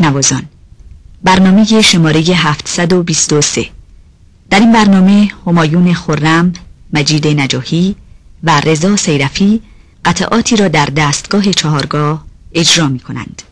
تکنوازان برنامه شماره 723 در این برنامه همایون خرم، مجید نجاهی و رضا سیرفی قطعاتی را در دستگاه چهارگاه اجرا می کنند.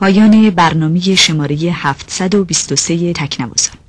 پایان برنامه شماره 723 تکنوازان.